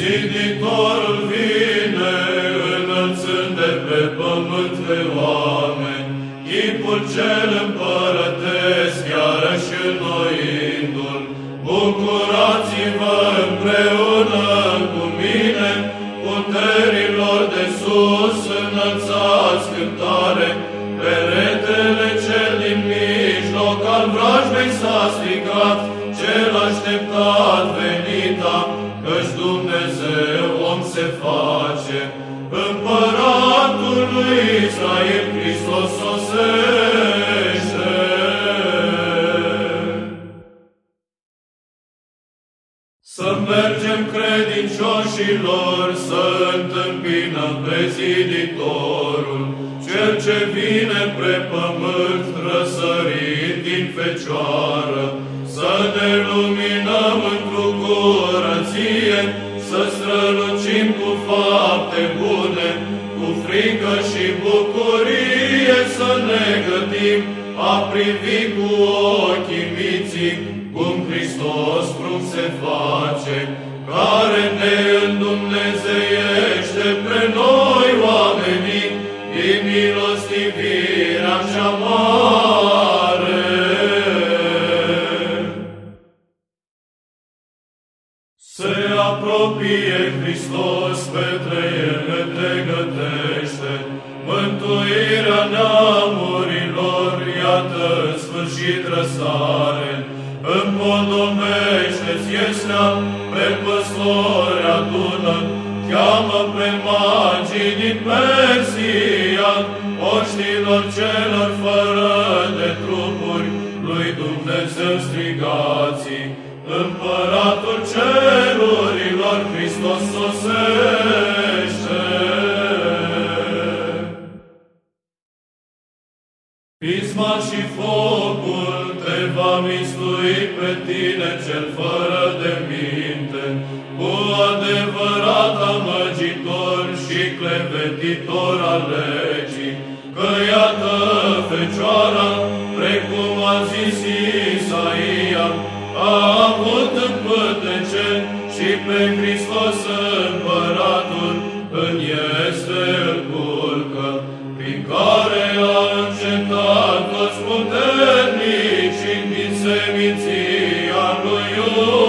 Ziditorul vine, înălțând de pe pământ pe oameni, chipul cel împărătesc, iarăși înnoindu-l. Bucurați-vă împreună cu mine, puterilor de sus, înălțați cântare, peretele cel din mijloc al vrajbei s-a stricat, cel așteptat venita, se face, împăratul lui Israel Hristos sosește. Să mergem credincioșilor, să întâmpinăm pe ziditorul, cel ce vine pre pământ răsărit din fecioară, să ne luminăm într-o curăție, să strălucim cu fapte bune, cu frică și bucurie să ne gătim, a privi cu ochii miții, cum Hristos frumos se face, care ne îndumnezeiește pre noi oamenii, din milostivirea cea mare. Se apropie Hristos, pe ele te gătește, mântuirea neamurilor, iată în sfârșit răsare, împodobește-ți iesnea, pe păstori adună, cheamă pe magii din Persia, oștilor celor fără de trupuri, lui Dumnezeu strigații, Împăratul cerurilor Hristos sosește. Pisma și focul te va mistui pe tine cel fără de minte, cu adevărat amăgitor și clevetitor al legii, că iată Fecioara, precum a zis Isaia, a avut în pântece și pe Hristos împăratul, în el culcă, prin care a încetat toți puternicii din seminția lui Iud.